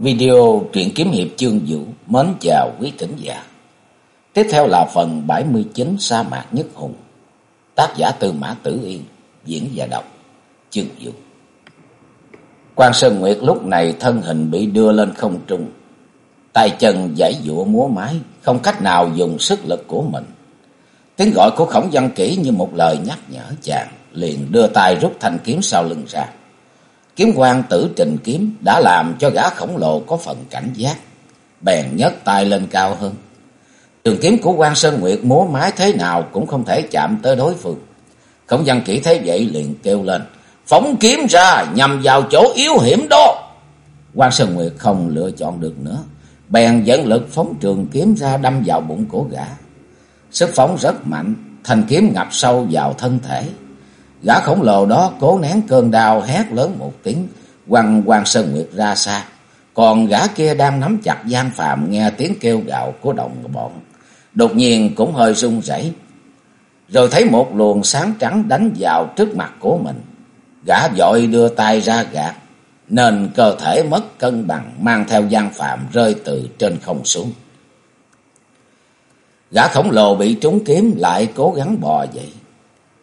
Video truyện kiếm hiệp chương vũ mến chào quý thính giả. Tiếp theo là phần 79 sa mạc nhất hùng. Tác giả Tư Mã Tử Yên, diễn và đọc chương vũ. Quan Sơn Nguyệt lúc này thân hình bị đưa lên không trung. Tay chân giải dụa múa mái không cách nào dùng sức lực của mình. Tiếng gọi của khổng văn kỹ như một lời nhắc nhở chàng, liền đưa tay rút thanh kiếm sau lưng ra. Kiếm quan tử trình kiếm đã làm cho gã khổng lồ có phần cảnh giác. Bèn nhấc tay lên cao hơn. Trường kiếm của quan Sơn Nguyệt múa mái thế nào cũng không thể chạm tới đối phương. Khổng văn kỹ thấy vậy liền kêu lên. Phóng kiếm ra nhằm vào chỗ yếu hiểm đó. quan Sơn Nguyệt không lựa chọn được nữa. Bèn dẫn lực phóng trường kiếm ra đâm vào bụng của gã. Sức phóng rất mạnh, thanh kiếm ngập sâu vào thân thể. Gã khổng lồ đó cố nén cơn đau hét lớn một tiếng, quăng quan Sơn Nguyệt ra xa. Còn gã kia đang nắm chặt Giang Phạm nghe tiếng kêu gạo của đồng bọn. Đột nhiên cũng hơi run rẩy Rồi thấy một luồng sáng trắng đánh vào trước mặt của mình. Gã vội đưa tay ra gạt, nên cơ thể mất cân bằng mang theo Giang Phạm rơi từ trên không xuống. Gã khổng lồ bị trúng kiếm lại cố gắng bò dậy.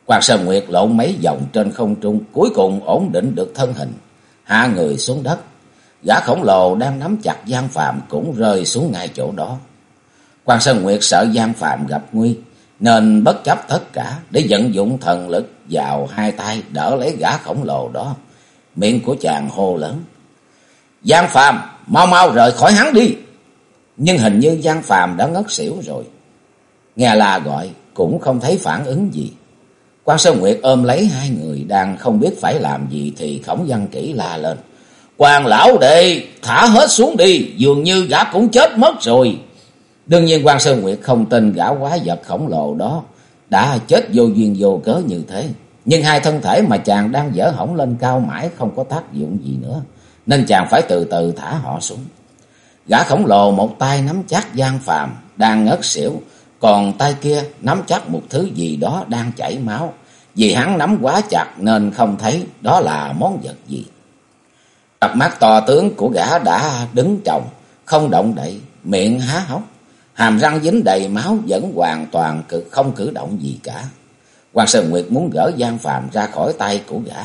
Quan Sơn Nguyệt lộn mấy vòng trên không trung, cuối cùng ổn định được thân hình, hạ người xuống đất. Gã khổng lồ đang nắm chặt Giang Phạm cũng rơi xuống ngay chỗ đó. Quan Sơn Nguyệt sợ Giang Phạm gặp nguy, nên bất chấp tất cả để vận dụng thần lực vào hai tay đỡ lấy gã khổng lồ đó. Miệng của chàng hô lớn. Giang Phạm, mau mau rời khỏi hắn đi. Nhưng hình như Giang Phạm đã ngất xỉu rồi. Nghe la gọi cũng không thấy phản ứng gì. Quan Sơn Nguyệt ôm lấy hai người đang không biết phải làm gì thì khổng văn kỹ la lên. Quan lão đệ, thả hết xuống đi, dường như gã cũng chết mất rồi. Đương nhiên quan Sơn Nguyệt không tin gã quái vật khổng lồ đó đã chết vô duyên vô cớ như thế. Nhưng hai thân thể mà chàng đang dở hỏng lên cao mãi không có tác dụng gì nữa. Nên chàng phải từ từ thả họ xuống. Gã khổng lồ một tay nắm chắc gian phàm, đang ngất xỉu. Còn tay kia nắm chắc một thứ gì đó đang chảy máu. Vì hắn nắm quá chặt nên không thấy đó là món vật gì. Cặp mắt to tướng của gã đã đứng trọng, không động đậy, miệng há hốc. Hàm răng dính đầy máu vẫn hoàn toàn cực không cử động gì cả. Hoàng Sơn Nguyệt muốn gỡ Giang Phạm ra khỏi tay của gã.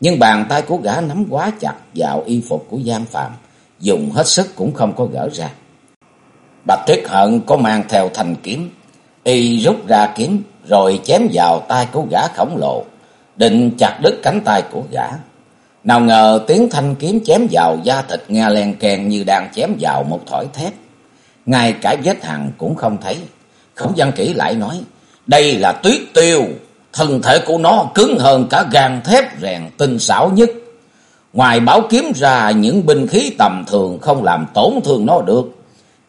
Nhưng bàn tay của gã nắm quá chặt vào y phục của Giang Phạm. Dùng hết sức cũng không có gỡ ra. Bạch Tuyết Hận có mang theo thành kiếm. Y rút ra kiếm rồi chém vào tay của gã khổng lồ. Định chặt đứt cánh tay của gã. Nào ngờ tiếng thanh kiếm chém vào da thịt nghe len kèn như đang chém vào một thỏi thép. Ngay cả vết hằn cũng không thấy. Khổng văn kỹ lại nói. Đây là tuyết tiêu. Thân thể của nó cứng hơn cả gan thép rèn tinh xảo nhất. Ngoài bảo kiếm ra, những binh khí tầm thường không làm tổn thương nó được.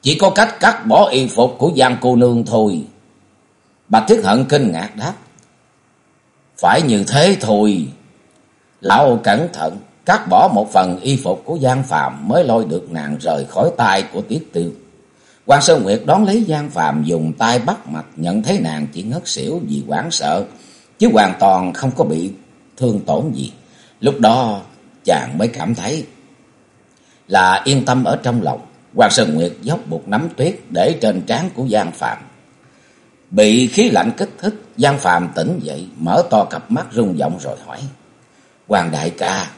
Chỉ có cách cắt bỏ y phục của Giang cô nương thôi. Bạch Thiết Hận kinh ngạc đáp. Phải như thế thôi. Lão cẩn thận cắt bỏ một phần y phục của Giang Phạm mới lôi được nàng rời khỏi tay của Tiết Tiêu. Quan Sơn Nguyệt đón lấy Giang Phạm dùng tay bắt mặt nhận thấy nàng chỉ ngất xỉu vì hoảng sợ, chứ hoàn toàn không có bị thương tổn gì. Lúc đó chàng mới cảm thấy là yên tâm ở trong lòng. Quan Sơn Nguyệt dốc một nắm tuyết để trên trán của Giang Phạm. Bị khí lạnh kích thích, Giang Phạm tỉnh dậy, mở to cặp mắt rung giọng rồi hỏi. Hoàng đại ca,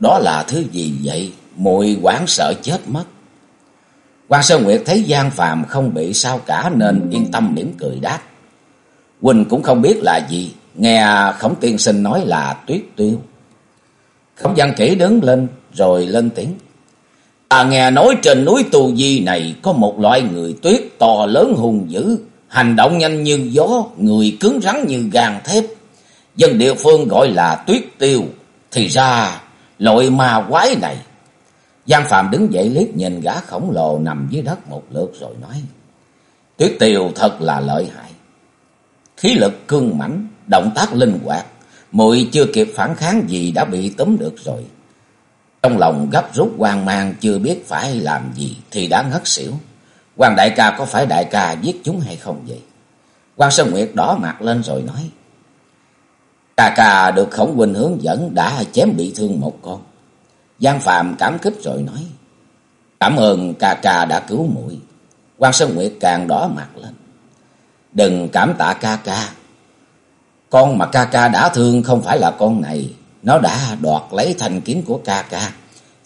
đó là thứ gì vậy? Mùi quảng sợ chết mất. Quan Sơn Nguyệt thấy Giang Phàm không bị sao cả nên yên tâm mỉm cười đáp. Quỳnh cũng không biết là gì, nghe Khổng Tiên Sinh nói là tuyết tiêu. Khổng Văn Kỷ đứng lên rồi lên tiếng. Ta nghe nói trên núi Tu Di này có một loại người tuyết to lớn hung dữ, hành động nhanh như gió, người cứng rắn như gàng thép. Dân địa phương gọi là tuyết tiêu, thì ra loại ma quái này Giang Phạm đứng dậy liếc nhìn gã khổng lồ nằm dưới đất một lượt rồi nói. Tuyết tiêu thật là lợi hại. Khí lực cương mãnh, động tác linh hoạt, muội chưa kịp phản kháng gì đã bị tóm được rồi. Trong lòng gấp rút hoang mang chưa biết phải làm gì thì đã ngất xỉu. Hoàng đại ca có phải đại ca giết chúng hay không vậy? Quan Sơn Nguyệt đỏ mặt lên rồi nói. Ca ca được khổng huynh hướng dẫn đã chém bị thương một con. Giang Phạm cảm kích rồi nói. Cảm ơn ca ca đã cứu muội quan Sơn Nguyệt càng đỏ mặt lên. Đừng cảm tạ ca ca. Con mà ca ca đã thương không phải là con này. Nó đã đoạt lấy thanh kiếm của ca ca.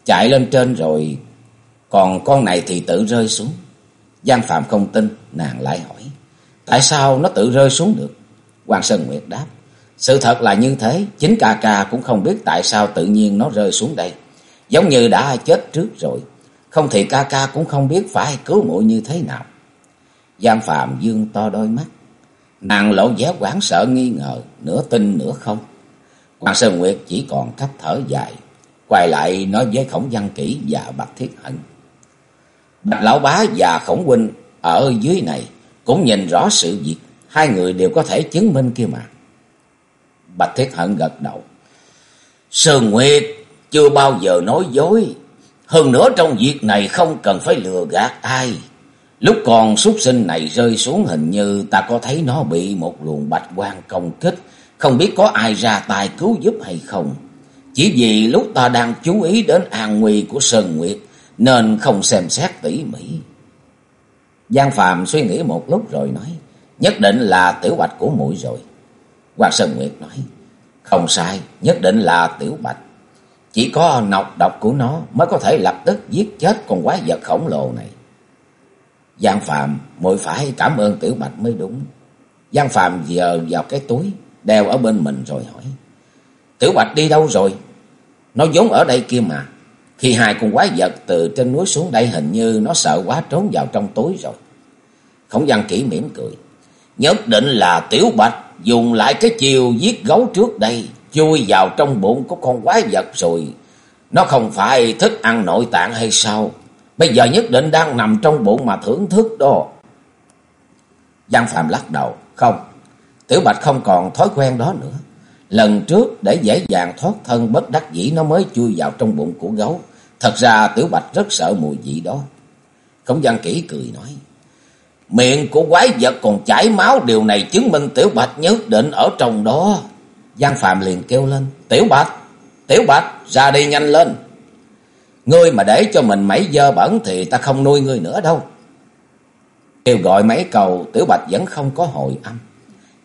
Chạy lên trên rồi. Còn con này thì tự rơi xuống. Giang Phạm không tin. Nàng lại hỏi. Tại sao nó tự rơi xuống được? Hoàng Sơn Nguyệt đáp. Sự thật là như thế. Chính ca ca cũng không biết tại sao tự nhiên nó rơi xuống đây. Giống như đã chết trước rồi. Không thì ca ca cũng không biết phải cứu muội như thế nào. Giang Phạm dương to đôi mắt. Nàng lộ vẻ hoảng sợ nghi ngờ, nửa tin nửa không. Hoàng Sơn Nguyệt chỉ còn cách thở dài, quay lại nói với Khổng Văn kỹ và Bạch Thiết Hận. Bạch Lão Bá và Khổng Huynh ở dưới này cũng nhìn rõ sự việc, hai người đều có thể chứng minh kia mà. Bạch Thiết Hận gật đầu. Sơn Nguyệt chưa bao giờ nói dối, hơn nữa trong việc này không cần phải lừa gạt ai. Lúc còn súc sinh này rơi xuống hình như ta có thấy nó bị một luồng bạch quang công kích. Không biết có ai ra tay cứu giúp hay không. Chỉ vì lúc ta đang chú ý đến an nguy của Sơn Nguyệt nên không xem xét tỉ mỉ. Giang Phạm suy nghĩ một lúc rồi nói. Nhất định là tiểu bạch của muội rồi. Hoàng Sơn Nguyệt nói. Không sai, nhất định là tiểu bạch. Chỉ có nọc độc của nó mới có thể lập tức giết chết con quái vật khổng lồ này. Giang Phạm muội phải cảm ơn Tiểu Bạch mới đúng. Giang Phạm giờ vào cái túi đeo ở bên mình rồi hỏi. Tiểu Bạch đi đâu rồi? Nó vốn ở đây kia mà. Khi hai con quái vật từ trên núi xuống đây hình như nó sợ quá trốn vào trong túi rồi. Khổng văn kỹ mỉm cười. Nhất định là Tiểu Bạch dùng lại cái chiều giết gấu trước đây chui vào trong bụng của con quái vật rồi. Nó không phải thích ăn nội tạng hay sao? Bây giờ nhất định đang nằm trong bụng mà thưởng thức đó. Giang Phạm lắc đầu. Không, Tiểu Bạch không còn thói quen đó nữa. Lần trước để dễ dàng thoát thân bất đắc dĩ nó mới chui vào trong bụng của gấu. Thật ra Tiểu Bạch rất sợ mùi vị đó. Không gian kỹ cười nói. Miệng của quái vật còn chảy máu. Điều này chứng minh Tiểu Bạch nhất định ở trong đó. Giang Phạm liền kêu lên. Tiểu Bạch, Tiểu Bạch, ra đi nhanh lên. Ngươi mà để cho mình mấy dơ bẩn thì ta không nuôi ngươi nữa đâu. Kêu gọi mấy cầu, Tiểu Bạch vẫn không có hồi âm.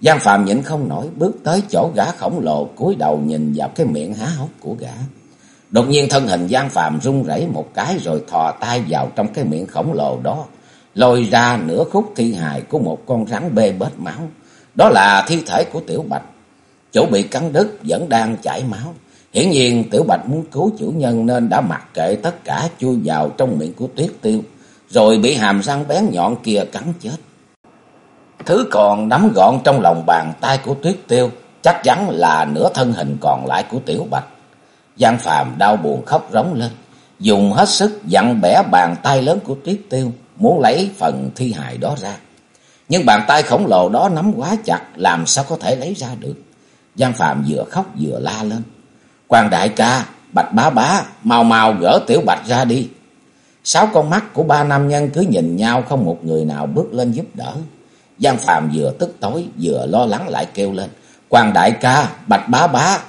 Giang Phạm nhịn không nổi, bước tới chỗ gã khổng lồ, cúi đầu nhìn vào cái miệng há hốc của gã. Đột nhiên thân hình Giang Phạm run rẩy một cái rồi thò tay vào trong cái miệng khổng lồ đó, lôi ra nửa khúc thi hài của một con rắn bê bết máu. Đó là thi thể của Tiểu Bạch. Chỗ bị cắn đứt vẫn đang chảy máu. Hiển nhiên Tiểu Bạch muốn cứu chủ nhân nên đã mặc kệ tất cả chui vào trong miệng của Tuyết Tiêu, rồi bị hàm răng bén nhọn kia cắn chết. Thứ còn nắm gọn trong lòng bàn tay của Tuyết Tiêu chắc chắn là nửa thân hình còn lại của Tiểu Bạch. Giang Phàm đau buồn khóc rống lên, dùng hết sức dặn bẻ bàn tay lớn của Tuyết Tiêu, muốn lấy phần thi hài đó ra. Nhưng bàn tay khổng lồ đó nắm quá chặt, làm sao có thể lấy ra được. Giang Phạm vừa khóc vừa la lên. Quan đại ca, bạch bá bá, mau mau gỡ tiểu bạch ra đi. Sáu con mắt của ba nam nhân cứ nhìn nhau không một người nào bước lên giúp đỡ. Giang Phạm vừa tức tối vừa lo lắng lại kêu lên. Quan đại ca, bạch bá bá,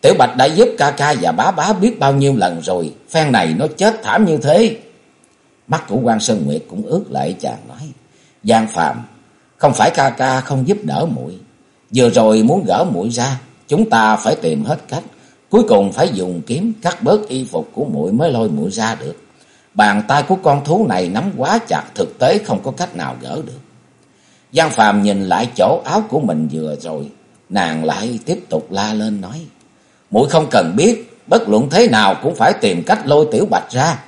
tiểu bạch đã giúp ca ca và bá bá biết bao nhiêu lần rồi. Phen này nó chết thảm như thế. Mắt của quan Sơn Nguyệt cũng ướt lại chàng nói. Giang Phạm, không phải ca ca không giúp đỡ muội Vừa rồi muốn gỡ muội ra, chúng ta phải tìm hết cách. Cuối cùng phải dùng kiếm cắt bớt y phục của muội mới lôi muội ra được. Bàn tay của con thú này nắm quá chặt thực tế không có cách nào gỡ được. Giang Phàm nhìn lại chỗ áo của mình vừa rồi, nàng lại tiếp tục la lên nói: "Muội không cần biết, bất luận thế nào cũng phải tìm cách lôi Tiểu Bạch ra."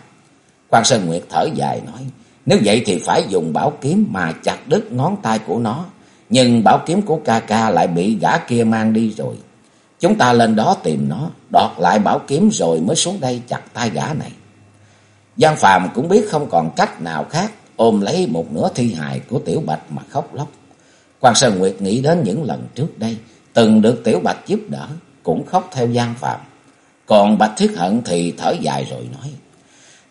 Quan Sơn Nguyệt thở dài nói: "Nếu vậy thì phải dùng bảo kiếm mà chặt đứt ngón tay của nó, nhưng bảo kiếm của ca ca lại bị gã kia mang đi rồi." Chúng ta lên đó tìm nó, đoạt lại bảo kiếm rồi mới xuống đây chặt tay gã này. Giang Phàm cũng biết không còn cách nào khác, ôm lấy một nửa thi hài của Tiểu Bạch mà khóc lóc. Quan Sơn Nguyệt nghĩ đến những lần trước đây, từng được Tiểu Bạch giúp đỡ, cũng khóc theo gian phạm. Còn Bạch Thiết Hận thì thở dài rồi nói,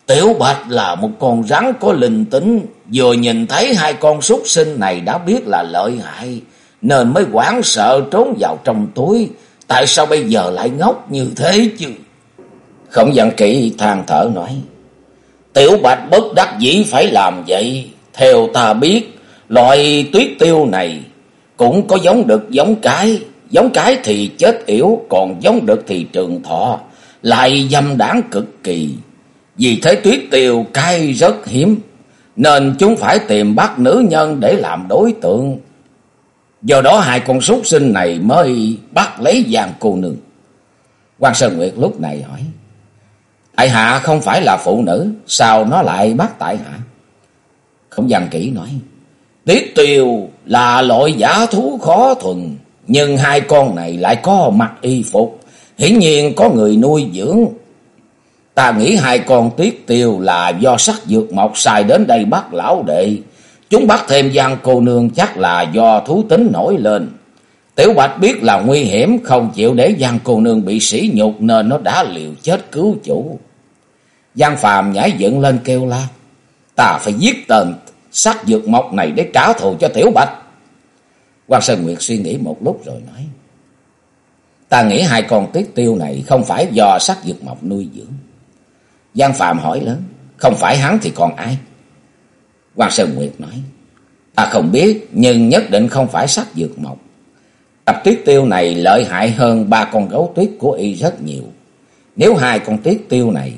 Tiểu Bạch là một con rắn có linh tính, vừa nhìn thấy hai con súc sinh này đã biết là lợi hại, nên mới hoảng sợ trốn vào trong túi, Tại sao bây giờ lại ngốc như thế chứ? Khổng giận kỹ than thở nói. Tiểu Bạch bất đắc dĩ phải làm vậy. Theo ta biết, loại tuyết tiêu này cũng có giống được giống cái. Giống cái thì chết yếu còn giống được thì trường thọ. Lại dâm đáng cực kỳ. Vì thế tuyết tiêu cay rất hiếm. Nên chúng phải tìm bắt nữ nhân để làm đối tượng. Do đó hai con súc sinh này mới bắt lấy vàng cô nương. quan Sơn Nguyệt lúc này hỏi. Tại hạ không phải là phụ nữ, sao nó lại bắt tại hạ? Không dằn kỹ nói. Tiết tiêu là loại giả thú khó thuần, nhưng hai con này lại có mặt y phục, hiển nhiên có người nuôi dưỡng. Ta nghĩ hai con tiết tiêu là do sắc dược mộc xài đến đây bắt lão đệ. Chúng bắt thêm gian cô nương chắc là do thú tính nổi lên. Tiểu Bạch biết là nguy hiểm, không chịu để gian cô nương bị sỉ nhục nên nó đã liều chết cứu chủ. Giang Phàm nhảy dựng lên kêu la. Ta phải giết tên sắc dược mộc này để trả thù cho Tiểu Bạch. Quan Sơn Nguyệt suy nghĩ một lúc rồi nói. Ta nghĩ hai con tuyết tiêu này không phải do sắc dược mộc nuôi dưỡng. Giang Phạm hỏi lớn. Không phải hắn thì còn ai? Quan Sơn Nguyệt nói. Ta không biết, nhưng nhất định không phải sắc dược mộc. Tập tuyết tiêu này lợi hại hơn ba con gấu tuyết của y rất nhiều. Nếu hai con tuyết tiêu này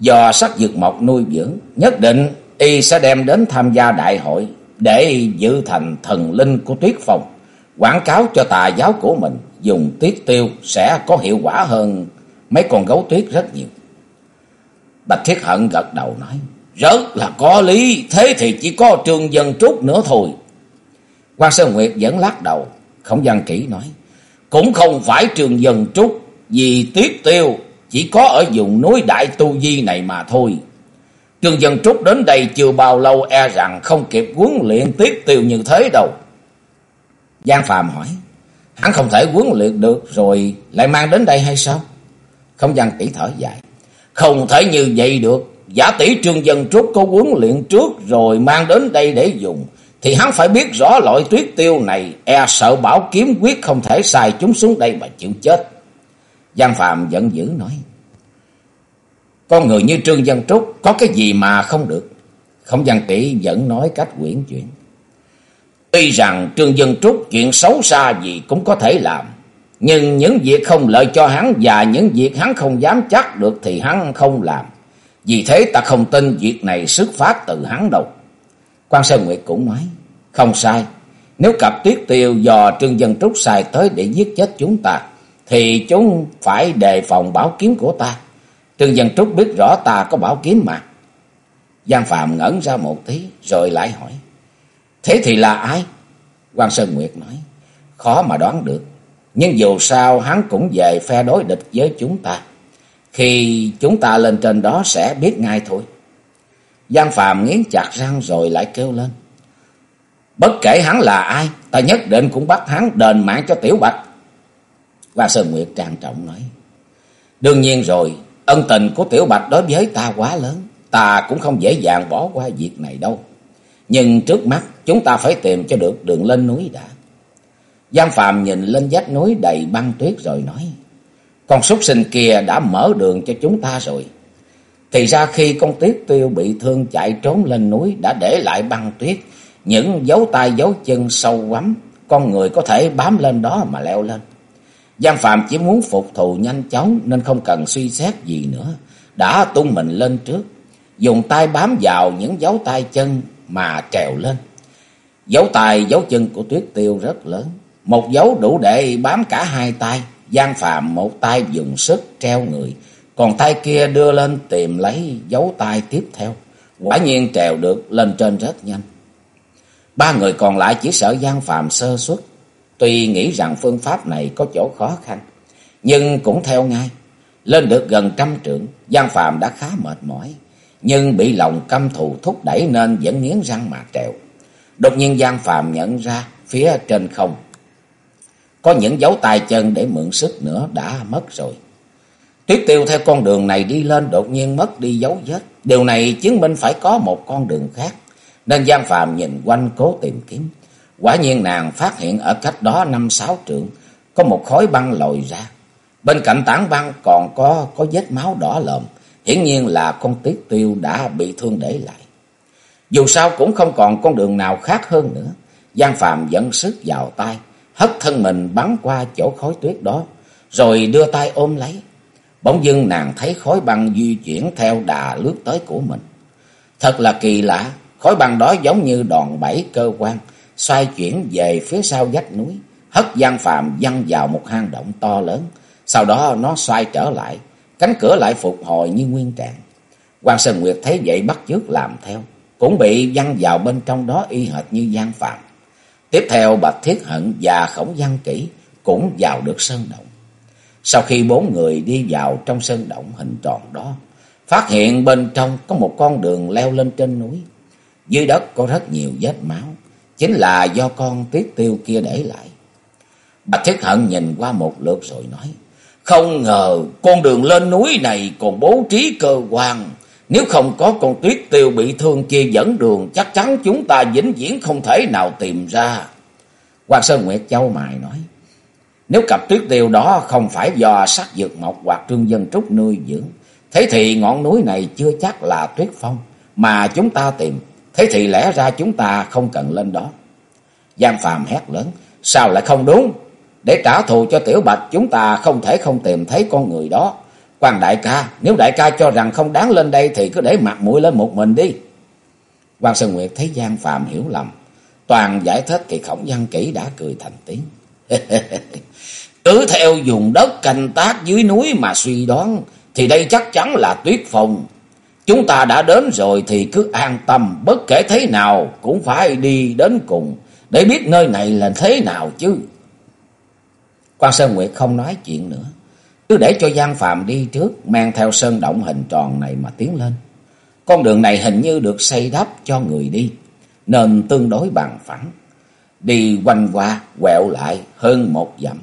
do sắc dược mộc nuôi dưỡng, nhất định y sẽ đem đến tham gia đại hội để giữ thành thần linh của tuyết phòng quảng cáo cho tà giáo của mình, dùng tuyết tiêu sẽ có hiệu quả hơn mấy con gấu tuyết rất nhiều. Bạch Thiết Hận gật đầu nói, rất là có lý, thế thì chỉ có trường dân trúc nữa thôi. quan Sơn Nguyệt vẫn lắc đầu, không gian kỹ nói, cũng không phải trường dân trúc, vì tuyết tiêu chỉ có ở vùng núi Đại Tu Di này mà thôi. Trương Dân Trúc đến đây chưa bao lâu e rằng không kịp huấn luyện tiết tiêu như thế đâu. Giang Phàm hỏi, hắn không thể huấn luyện được rồi lại mang đến đây hay sao? Không gian kỹ thở dài. Không thể như vậy được. Giả tỷ Trương Dân Trúc có huấn luyện trước rồi mang đến đây để dùng. Thì hắn phải biết rõ loại tuyết tiêu này e sợ bảo kiếm quyết không thể xài chúng xuống đây mà chịu chết. Giang Phạm giận dữ nói. Con người như Trương Dân Trúc có cái gì mà không được. Không gian tỷ vẫn nói cách quyển chuyển. Tuy rằng Trương Dân Trúc chuyện xấu xa gì cũng có thể làm. Nhưng những việc không lợi cho hắn và những việc hắn không dám chắc được thì hắn không làm. Vì thế ta không tin việc này xuất phát từ hắn đâu. Quan Sơn Nguyệt cũng nói, không sai. Nếu cặp tuyết tiêu do Trương Dân Trúc xài tới để giết chết chúng ta, thì chúng phải đề phòng bảo kiếm của ta. Trương Dân Trúc biết rõ ta có bảo kiếm mà. Giang Phạm ngẩn ra một tí rồi lại hỏi. Thế thì là ai? Quan Sơn Nguyệt nói. Khó mà đoán được. Nhưng dù sao hắn cũng về phe đối địch với chúng ta. Khi chúng ta lên trên đó sẽ biết ngay thôi. Giang Phạm nghiến chặt răng rồi lại kêu lên. Bất kể hắn là ai, ta nhất định cũng bắt hắn đền mạng cho Tiểu Bạch. Hoa Sơn Nguyệt trang trọng nói. Đương nhiên rồi, ân tình của Tiểu Bạch đối với ta quá lớn. Ta cũng không dễ dàng bỏ qua việc này đâu. Nhưng trước mắt chúng ta phải tìm cho được đường lên núi đã. Giang Phạm nhìn lên vách núi đầy băng tuyết rồi nói. Con súc sinh kia đã mở đường cho chúng ta rồi. Thì ra khi con tuyết tiêu bị thương chạy trốn lên núi đã để lại băng tuyết. Những dấu tay dấu chân sâu quắm. Con người có thể bám lên đó mà leo lên. Giang Phạm chỉ muốn phục thù nhanh chóng nên không cần suy xét gì nữa. Đã tung mình lên trước. Dùng tay bám vào những dấu tay chân mà trèo lên. Dấu tay, dấu chân của tuyết tiêu rất lớn. Một dấu đủ để bám cả hai tay. Giang Phạm một tay dùng sức treo người. Còn tay kia đưa lên tìm lấy dấu tay tiếp theo. Quả nhiên trèo được lên trên rất nhanh. Ba người còn lại chỉ sợ Giang Phạm sơ suất. Tuy nghĩ rằng phương pháp này có chỗ khó khăn. Nhưng cũng theo ngay. Lên được gần trăm trượng. Giang Phạm đã khá mệt mỏi. Nhưng bị lòng căm thù thúc đẩy nên vẫn nghiến răng mà trèo. Đột nhiên Giang Phạm nhận ra phía trên không, có những dấu tay chân để mượn sức nữa đã mất rồi. Tuyết tiêu theo con đường này đi lên đột nhiên mất đi dấu vết. Điều này chứng minh phải có một con đường khác. Nên Giang Phạm nhìn quanh cố tìm kiếm. Quả nhiên nàng phát hiện ở cách đó năm sáu trượng có một khối băng lồi ra. Bên cạnh tảng băng còn có có vết máu đỏ lợm. hiển nhiên là con tiết tiêu đã bị thương để lại. Dù sao cũng không còn con đường nào khác hơn nữa. Giang Phạm dẫn sức vào tay, hất thân mình bắn qua chỗ khối tuyết đó, rồi đưa tay ôm lấy. Bỗng dưng nàng thấy khối băng di chuyển theo đà lướt tới của mình. Thật là kỳ lạ, khối băng đó giống như đòn bẩy cơ quan, xoay chuyển về phía sau vách núi, hất Giang Phạm văng vào một hang động to lớn. Sau đó nó xoay trở lại, cánh cửa lại phục hồi như nguyên trạng. Quan Sơn Nguyệt thấy vậy bắt chước làm theo, cũng bị văng vào bên trong đó y hệt như Giang Phạm. Tiếp theo Bạch Thiết Hận và Khổng Văn Kỷ cũng vào được sơn động. Sau khi bốn người đi vào trong sơn động hình tròn đó, phát hiện bên trong có một con đường leo lên trên núi. Dưới đất có rất nhiều vết máu, chính là do con tuyết tiêu kia để lại. Bạch Thiết Hận nhìn qua một lượt rồi nói, không ngờ con đường lên núi này còn bố trí cơ quan. Nếu không có con tuyết tiêu bị thương kia dẫn đường, chắc chắn chúng ta vĩnh viễn không thể nào tìm ra. Hoàng Sơn Nguyệt Châu Mài nói, nếu cặp tuyết tiêu đó không phải do sắc dược mộc hoặc trương dân trúc nuôi dưỡng, thế thì ngọn núi này chưa chắc là tuyết phong mà chúng ta tìm. Thế thì lẽ ra chúng ta không cần lên đó. Giang Phàm hét lớn, sao lại không đúng? Để trả thù cho Tiểu Bạch chúng ta không thể không tìm thấy con người đó. Quan đại ca, nếu đại ca cho rằng không đáng lên đây thì cứ để mặt mũi lên một mình đi. Quan Sơn Nguyệt thấy Giang Phạm hiểu lầm. Toàn giải thích thì khổng văn kỹ đã cười thành tiếng. Cứ theo dùng đất canh tác dưới núi mà suy đoán thì đây chắc chắn là tuyết phòng. Chúng ta đã đến rồi thì cứ an tâm, bất kể thế nào cũng phải đi đến cùng để biết nơi này là thế nào chứ. Quan Sơn Nguyệt không nói chuyện nữa. Cứ để cho Giang Phạm đi trước, mang theo sơn động hình tròn này mà tiến lên. Con đường này hình như được xây đắp cho người đi, nên tương đối bằng phẳng. Đi quanh qua, quẹo lại hơn một dặm.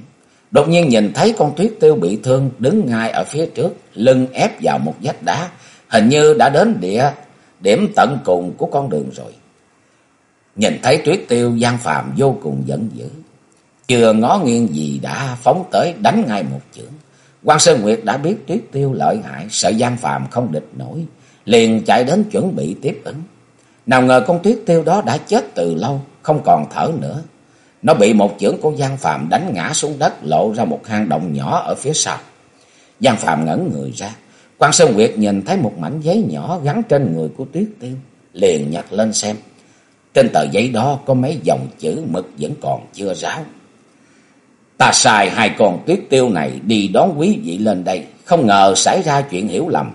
Đột nhiên nhìn thấy con tuyết tiêu bị thương đứng ngay ở phía trước, lưng ép vào một vách đá. Hình như đã đến địa điểm tận cùng của con đường rồi. Nhìn thấy tuyết tiêu Giang Phạm vô cùng giận dữ. Chưa ngó nghiêng gì đã phóng tới đánh ngay một chưởng. quan Sơn Nguyệt đã biết Tuyết Tiêu lợi hại, sợ Giang Phàm không địch nổi, liền chạy đến chuẩn bị tiếp ứng. Nào ngờ con Tuyết Tiêu đó đã chết từ lâu, không còn thở nữa. Nó bị một chưởng của Giang Phàm đánh ngã xuống đất, lộ ra một hang động nhỏ ở phía sau. Giang Phàm ngẩn người ra, quan Sơn Nguyệt nhìn thấy một mảnh giấy nhỏ gắn trên người của Tuyết Tiêu, liền nhặt lên xem. Trên tờ giấy đó có mấy dòng chữ mực vẫn còn chưa ráo. Ta xài hai con tuyết tiêu này đi đón quý vị lên đây. Không ngờ xảy ra chuyện hiểu lầm.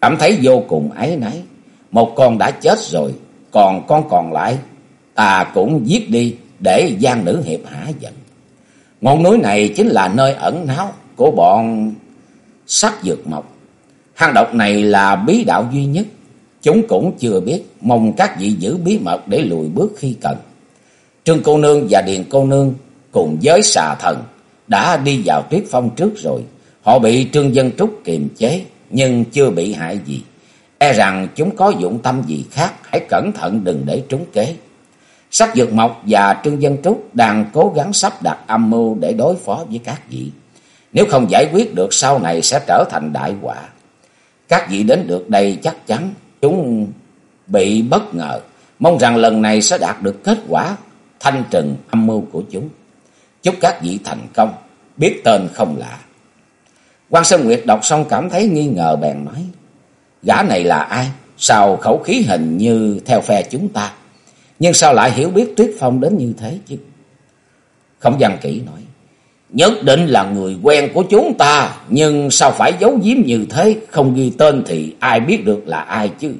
Cảm thấy vô cùng áy náy. Một con đã chết rồi. Còn con còn lại. Ta cũng giết đi để gian nữ hiệp hả giận. Ngọn núi này chính là nơi ẩn náu của bọn sắc dược mộc. Hang động này là bí đạo duy nhất. Chúng cũng chưa biết. Mong các vị giữ bí mật để lùi bước khi cần. Trương cô nương và Điền cô nương cùng với xà thần đã đi vào tuyết phong trước rồi. Họ bị Trương Dân Trúc kiềm chế nhưng chưa bị hại gì. E rằng chúng có dụng tâm gì khác, hãy cẩn thận đừng để trúng kế. Sắc Dược Mộc và Trương Dân Trúc đang cố gắng sắp đặt âm mưu để đối phó với các vị. Nếu không giải quyết được sau này sẽ trở thành đại họa. Các vị đến được đây chắc chắn chúng bị bất ngờ. Mong rằng lần này sẽ đạt được kết quả thanh trừng âm mưu của chúng. Chúc các vị thành công, biết tên không lạ. quan Sơn Nguyệt đọc xong cảm thấy nghi ngờ bèn nói. Gã này là ai? Sao khẩu khí hình như theo phe chúng ta? Nhưng sao lại hiểu biết Tuyết Phong đến như thế chứ? Không dằn kỹ nói. Nhất định là người quen của chúng ta, nhưng sao phải giấu giếm như thế, không ghi tên thì ai biết được là ai chứ?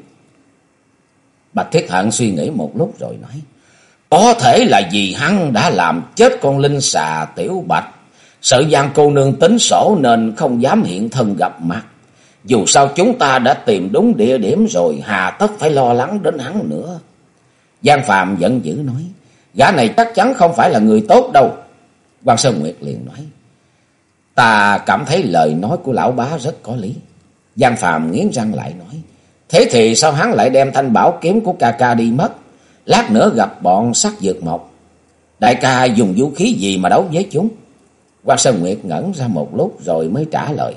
Bạch Thiết Hận suy nghĩ một lúc rồi nói. Có thể là vì hắn đã làm chết con linh xà tiểu bạch. Sợ gian cô nương tính sổ nên không dám hiện thân gặp mặt. Dù sao chúng ta đã tìm đúng địa điểm rồi, hà tất phải lo lắng đến hắn nữa. Giang Phạm giận dữ nói, gã này chắc chắn không phải là người tốt đâu. Quan Sơn Nguyệt liền nói, ta cảm thấy lời nói của lão bá rất có lý. Giang Phạm nghiến răng lại nói, thế thì sao hắn lại đem thanh bảo kiếm của ca ca đi mất? Lát nữa gặp bọn sắc dược mộc. Đại ca dùng vũ khí gì mà đấu với chúng? Quan Sơn Nguyệt ngẩn ra một lúc rồi mới trả lời.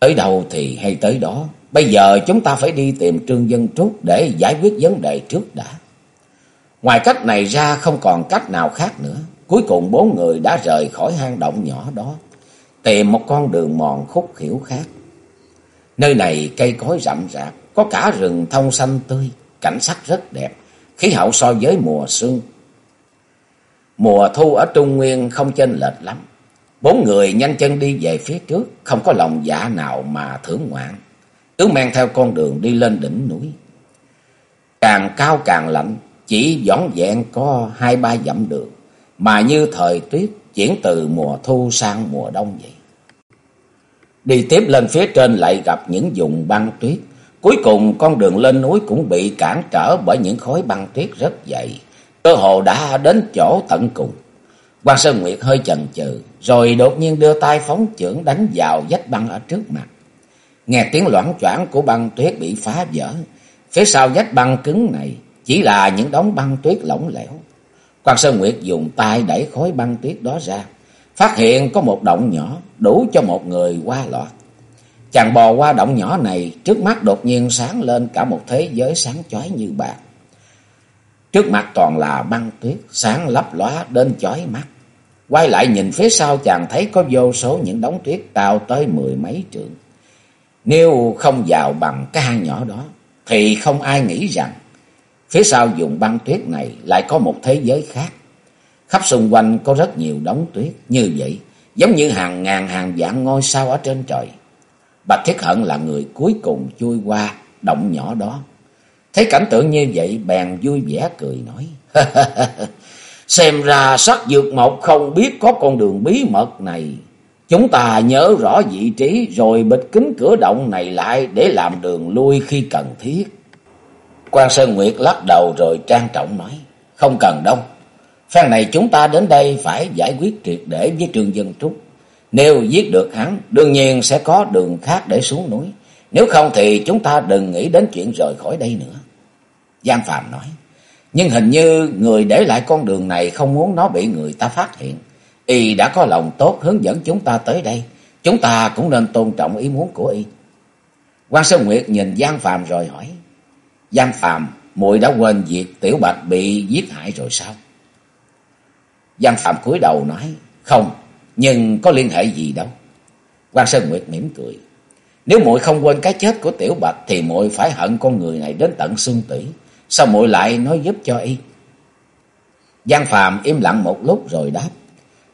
Tới đâu thì hay tới đó. Bây giờ chúng ta phải đi tìm Trương Dân Trúc để giải quyết vấn đề trước đã. Ngoài cách này ra không còn cách nào khác nữa. Cuối cùng bốn người đã rời khỏi hang động nhỏ đó. Tìm một con đường mòn khúc hiểu khác. Nơi này cây cối rậm rạp. Có cả rừng thông xanh tươi. Cảnh sắc rất đẹp. Khí hậu so với mùa xuân. Mùa thu ở Trung Nguyên không chênh lệch lắm. Bốn người nhanh chân đi về phía trước. Không có lòng dạ nào mà thưởng ngoạn. Cứ men theo con đường đi lên đỉnh núi. Càng cao càng lạnh. Chỉ dõn dẹn có hai ba dặm đường. Mà như thời tuyết chuyển từ mùa thu sang mùa đông vậy. Đi tiếp lên phía trên lại gặp những vùng băng tuyết. Cuối cùng con đường lên núi cũng bị cản trở bởi những khối băng tuyết rất dày. Cơ hồ đã đến chỗ tận cùng. Quan Sơn Nguyệt hơi chần chừ, rồi đột nhiên đưa tay phóng chưởng đánh vào vách băng ở trước mặt. Nghe tiếng loãng choảng của băng tuyết bị phá vỡ. Phía sau vách băng cứng này chỉ là những đống băng tuyết lỏng lẻo. Quan Sơn Nguyệt dùng tay đẩy khối băng tuyết đó ra. Phát hiện có một động nhỏ đủ cho một người qua lọt. Chàng bò qua động nhỏ này, trước mắt đột nhiên sáng lên cả một thế giới sáng chói như bạc. Trước mặt toàn là băng tuyết, sáng lấp lóa đến chói mắt. Quay lại nhìn phía sau chàng thấy có vô số những đống tuyết cao tới mười mấy trượng. Nếu không vào bằng cái hang nhỏ đó, thì không ai nghĩ rằng phía sau dùng băng tuyết này lại có một thế giới khác. Khắp xung quanh có rất nhiều đống tuyết như vậy, giống như hàng ngàn hàng vạn ngôi sao ở trên trời. Bạch Thiết Hận là người cuối cùng chui qua động nhỏ đó. Thấy cảnh tượng như vậy bèn vui vẻ cười nói. Xem ra sắc dược mộc không biết có con đường bí mật này. Chúng ta nhớ rõ vị trí rồi bịt kính cửa động này lại để làm đường lui khi cần thiết quan Sơn Nguyệt lắc đầu rồi trang trọng nói. Không cần đâu. Phan này chúng ta đến đây phải giải quyết triệt để với Trương Dân Trúc. Nếu giết được hắn, đương nhiên sẽ có đường khác để xuống núi. Nếu không thì chúng ta đừng nghĩ đến chuyện rời khỏi đây nữa. Giang Phạm nói. Nhưng hình như người để lại con đường này không muốn nó bị người ta phát hiện. Y đã có lòng tốt hướng dẫn chúng ta tới đây. Chúng ta cũng nên tôn trọng ý muốn của Y. quan Sơn Nguyệt nhìn Giang Phạm rồi hỏi. Giang Phạm, muội đã quên việc Tiểu Bạch bị giết hại rồi sao? Giang Phạm cúi đầu nói. Không, nhưng có liên hệ gì đâu. quan Sơn Nguyệt mỉm cười. Nếu muội không quên cái chết của Tiểu Bạch thì muội phải hận con người này đến tận xương tủy. Sao muội lại nói giúp cho y? Giang Phạm im lặng một lúc rồi đáp.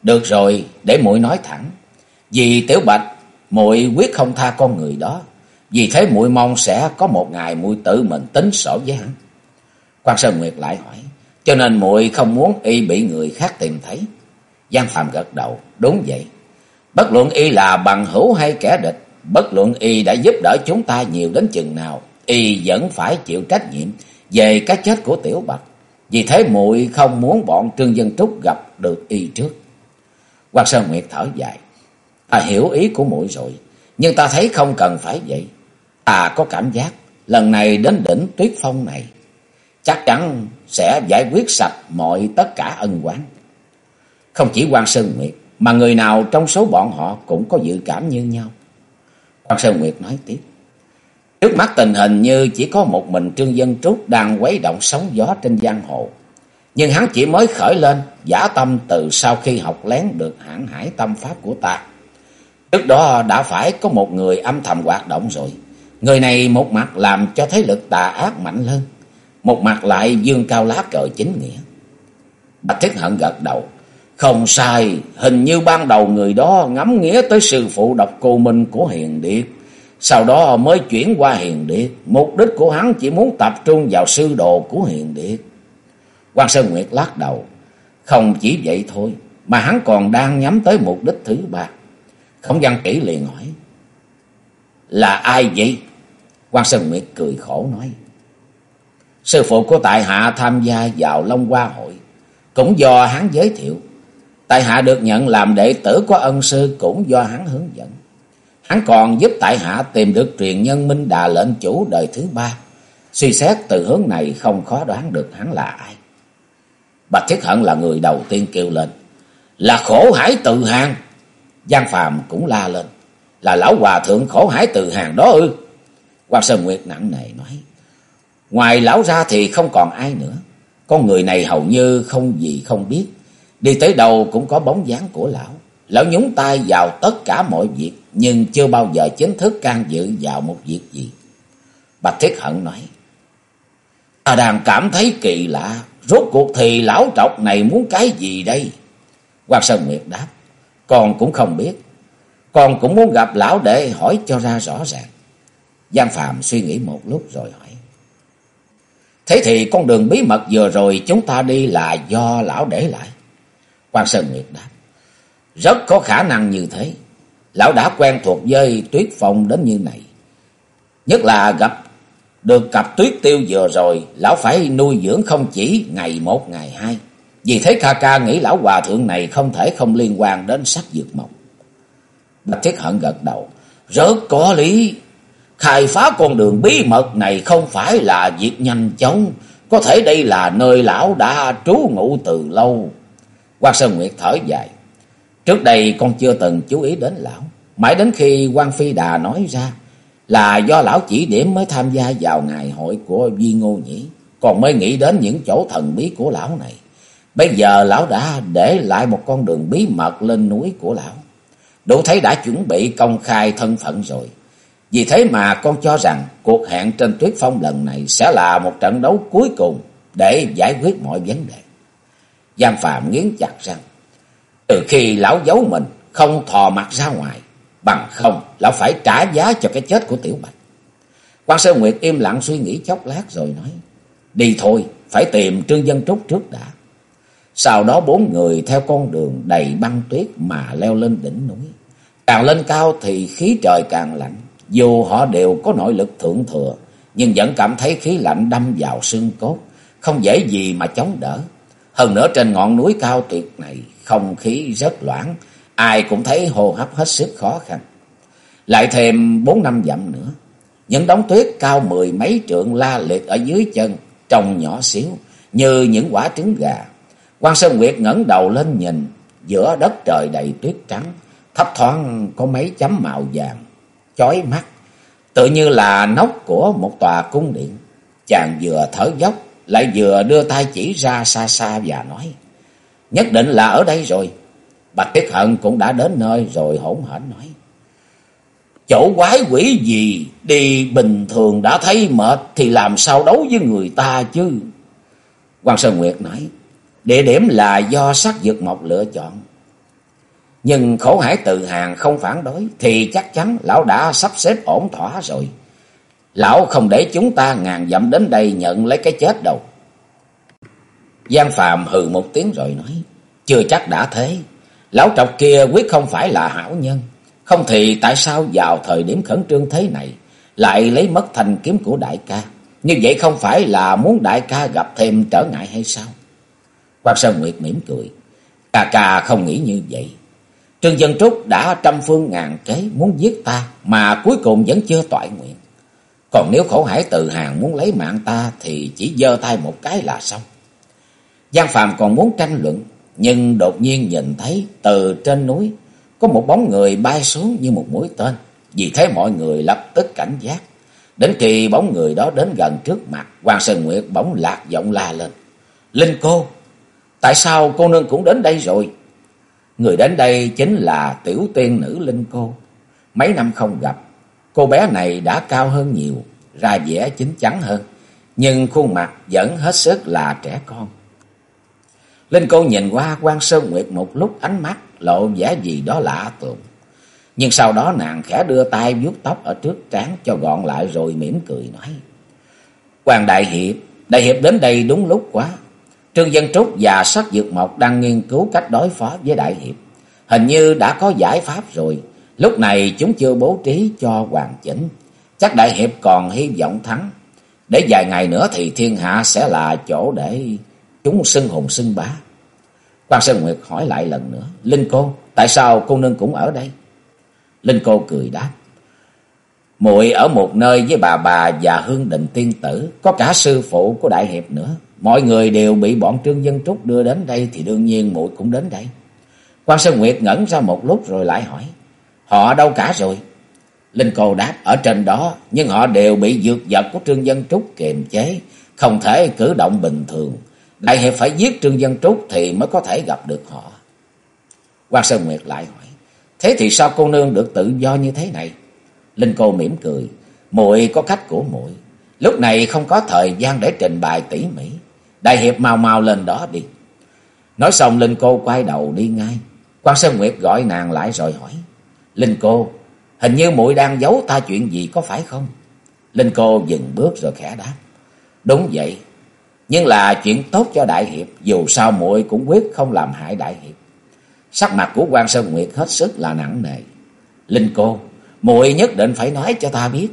Được rồi, để muội nói thẳng. Vì Tiểu Bạch, muội quyết không tha con người đó. Vì thế muội mong sẽ có một ngày muội tự mình tính sổ với hắn. Quan Sơn Nguyệt lại hỏi. Cho nên muội không muốn y bị người khác tìm thấy. Giang Phàm gật đầu. Đúng vậy. Bất luận y là bằng hữu hay kẻ địch. Bất luận y đã giúp đỡ chúng ta nhiều đến chừng nào. Y vẫn phải chịu trách nhiệm về cái chết của Tiểu Bạch. Vì thế muội không muốn bọn Trương Dân Trúc gặp được y trước. Quan Sơn Nguyệt thở dài. Ta hiểu ý của muội rồi, nhưng ta thấy không cần phải vậy. Ta có cảm giác lần này đến đỉnh tuyết phong này, chắc chắn sẽ giải quyết sạch mọi tất cả ân oán. Không chỉ Quan Sơn Nguyệt, mà người nào trong số bọn họ cũng có dự cảm như nhau. Quan Sơn Nguyệt nói tiếp. Trước mắt tình hình như chỉ có một mình Trương Dân Trúc đang quấy động sóng gió trên giang hồ. Nhưng hắn chỉ mới khởi lên, giả tâm từ sau khi học lén được hãng hải tâm pháp của ta. Trước đó đã phải có một người âm thầm hoạt động rồi. Người này một mặt làm cho thế lực tà ác mạnh hơn, một mặt lại dương cao lá cờ chính nghĩa. Bạch Thiết Hận gật đầu. Không sai, hình như ban đầu người đó ngắm nghĩa tới sư phụ độc cô minh của Hiền Điệp, Sau đó mới chuyển qua Hiền Điệp. Mục đích của hắn chỉ muốn tập trung vào sư đồ của Hiền Điệp. Quan Sơn Nguyệt lắc đầu. Không chỉ vậy thôi, mà hắn còn đang nhắm tới mục đích thứ ba. Không văn kỹ liền hỏi. Là ai vậy? Quan Sơn Nguyệt cười khổ nói. Sư phụ của tại hạ tham gia vào Long Hoa hội. Cũng do hắn giới thiệu. Tại hạ được nhận làm đệ tử của ân sư cũng do hắn hướng dẫn. Hắn còn giúp tại hạ tìm được truyền nhân minh đà lệnh chủ đời thứ ba. Suy xét từ hướng này không khó đoán được hắn là ai. Bạch Thiết Hận là người đầu tiên kêu lên. Là khổ hải tự hàng. Giang Phàm cũng la lên. Là lão hòa thượng khổ hải từ hàng đó ư? Quan Sơn Nguyệt nặng nề nói. Ngoài lão ra thì không còn ai nữa. Con người này hầu như không gì không biết. Đi tới đâu cũng có bóng dáng của lão. Lão nhúng tay vào tất cả mọi việc. Nhưng chưa bao giờ chính thức can dự vào một việc gì. Bạch Thiết Hận nói. Ta đang cảm thấy kỳ lạ. Rốt cuộc thì lão trọc này muốn cái gì đây? Quan Sơn Nguyệt đáp. Con cũng không biết. Con cũng muốn gặp lão để hỏi cho ra rõ ràng. Giang Phạm suy nghĩ một lúc rồi hỏi. Thế thì con đường bí mật vừa rồi chúng ta đi là do lão để lại. Quan Sơn Nguyệt đáp. Rất có khả năng như thế. Lão đã quen thuộc với tuyết phong đến như này. Nhất là gặp được cặp tuyết tiêu vừa rồi, lão phải nuôi dưỡng không chỉ ngày một ngày hai. Vì thế ca ca nghĩ lão hòa thượng này không thể không liên quan đến sắc dược mộc. Bạch Thiết Hận gật đầu. Rất có lý. Khai phá con đường bí mật này không phải là việc nhanh chóng. Có thể đây là nơi lão đã trú ngụ từ lâu. Quang Sơn Nguyệt thở dài. Trước đây con chưa từng chú ý đến lão. Mãi đến khi quan Phi Đà nói ra là do lão chỉ điểm mới tham gia vào ngày hội của Duy Ngô Nhĩ. Còn mới nghĩ đến những chỗ thần bí của lão này. Bây giờ lão đã để lại một con đường bí mật lên núi của lão. Đủ thấy đã chuẩn bị công khai thân phận rồi. Vì thế mà con cho rằng cuộc hẹn trên tuyết phong lần này sẽ là một trận đấu cuối cùng để giải quyết mọi vấn đề. Giang Phạm nghiến chặt răng. Từ khi lão giấu mình không thò mặt ra ngoài. Bằng không lão phải trả giá cho cái chết của Tiểu Bạch. Quan Sơn Nguyệt im lặng suy nghĩ chốc lát rồi nói. Đi thôi, phải tìm Trương Dân Trúc trước đã. Sau đó bốn người theo con đường đầy băng tuyết mà leo lên đỉnh núi. Càng lên cao thì khí trời càng lạnh. Dù họ đều có nội lực thượng thừa, nhưng vẫn cảm thấy khí lạnh đâm vào xương cốt, không dễ gì mà chống đỡ. Hơn nữa trên ngọn núi cao tuyệt này, không khí rất loãng, ai cũng thấy hô hấp hết sức khó khăn. Lại thêm bốn năm dặm nữa, những đống tuyết cao mười mấy trượng la liệt ở dưới chân, trông nhỏ xíu, như những quả trứng gà. Quan Sơn Nguyệt ngẩng đầu lên nhìn, giữa đất trời đầy tuyết trắng, thấp thoáng có mấy chấm màu vàng, chói mắt, tự như là nóc của một tòa cung điện. Chàng vừa thở dốc, lại vừa đưa tay chỉ ra xa xa và nói, nhất định là ở đây rồi. Bạch Tiết Hận cũng đã đến nơi rồi hỗn hển nói, chỗ quái quỷ gì đi bình thường đã thấy mệt thì làm sao đấu với người ta chứ. Quan Sơn Nguyệt nói, địa điểm là do sắc dược mộc lựa chọn. Nhưng khổ hải tự hàng không phản đối thì chắc chắn lão đã sắp xếp ổn thỏa rồi. Lão không để chúng ta ngàn dặm đến đây nhận lấy cái chết đâu. Giang Phạm hừ một tiếng rồi nói. Chưa chắc đã thế. Lão trọc kia quyết không phải là hảo nhân. Không thì tại sao vào thời điểm khẩn trương thế này lại lấy mất thành kiếm của đại ca. Như vậy không phải là muốn đại ca gặp thêm trở ngại hay sao? Quang Sơn Nguyệt mỉm cười. Ca ca không nghĩ như vậy. Trương Dân Trúc đã trăm phương ngàn kế muốn giết ta mà cuối cùng vẫn chưa toại nguyện. Còn nếu khổ hải tự hàng muốn lấy mạng ta thì chỉ giơ tay một cái là xong. Giang Phạm còn muốn tranh luận nhưng đột nhiên nhìn thấy từ trên núi có một bóng người bay xuống như một mũi tên. Vì thế mọi người lập tức cảnh giác. Đến khi bóng người đó đến gần trước mặt, Hoàng Sơn Nguyệt bỗng lạc giọng la lên. Linh cô, tại sao cô nương cũng đến đây rồi? Người đến đây chính là tiểu tiên nữ Linh cô. Mấy năm không gặp, cô bé này đã cao hơn nhiều, ra vẻ chín chắn hơn, nhưng khuôn mặt vẫn hết sức là trẻ con. Linh cô nhìn qua quan Sơn Nguyệt một lúc ánh mắt lộ vẻ gì đó lạ tượng. Nhưng sau đó nàng khẽ đưa tay vuốt tóc ở trước trán cho gọn lại rồi mỉm cười nói. Hoàng Đại Hiệp, Đại Hiệp đến đây đúng lúc quá. Trương Dân Trúc và Sắc Dược Mộc đang nghiên cứu cách đối phó với Đại Hiệp. Hình như đã có giải pháp rồi. Lúc này chúng chưa bố trí cho hoàn chỉnh. Chắc Đại Hiệp còn hy vọng thắng. Để vài ngày nữa thì thiên hạ sẽ là chỗ để chúng xưng hùng xưng bá. Quan Sơn Nguyệt hỏi lại lần nữa. Linh cô, tại sao cô nương cũng ở đây? Linh cô cười đáp muội ở một nơi với bà bà và hương định tiên tử. Có cả sư phụ của Đại Hiệp nữa. Mọi người đều bị bọn Trương Dân Trúc đưa đến đây thì đương nhiên muội cũng đến đây. Quan Sơn Nguyệt ngẩn ra một lúc rồi lại hỏi. Họ đâu cả rồi? Linh Cô đáp ở trên đó, nhưng họ đều bị dược vật của Trương Dân Trúc kiềm chế, không thể cử động bình thường. Đại hiệp phải giết Trương Dân Trúc thì mới có thể gặp được họ. Quan Sơn Nguyệt lại hỏi, thế thì sao cô nương được tự do như thế này? Linh Cô mỉm cười, muội có cách của muội Lúc này không có thời gian để trình bày tỉ mỉ. Đại hiệp mau mau lên đó đi. Nói xong Linh Cô quay đầu đi ngay. Quan Sơn Nguyệt gọi nàng lại rồi hỏi. Linh Cô, hình như muội đang giấu ta chuyện gì có phải không? Linh Cô dừng bước rồi khẽ đáp. Đúng vậy, nhưng là chuyện tốt cho Đại Hiệp, dù sao muội cũng quyết không làm hại Đại Hiệp. Sắc mặt của quan Sơn Nguyệt hết sức là nặng nề. Linh Cô, muội nhất định phải nói cho ta biết.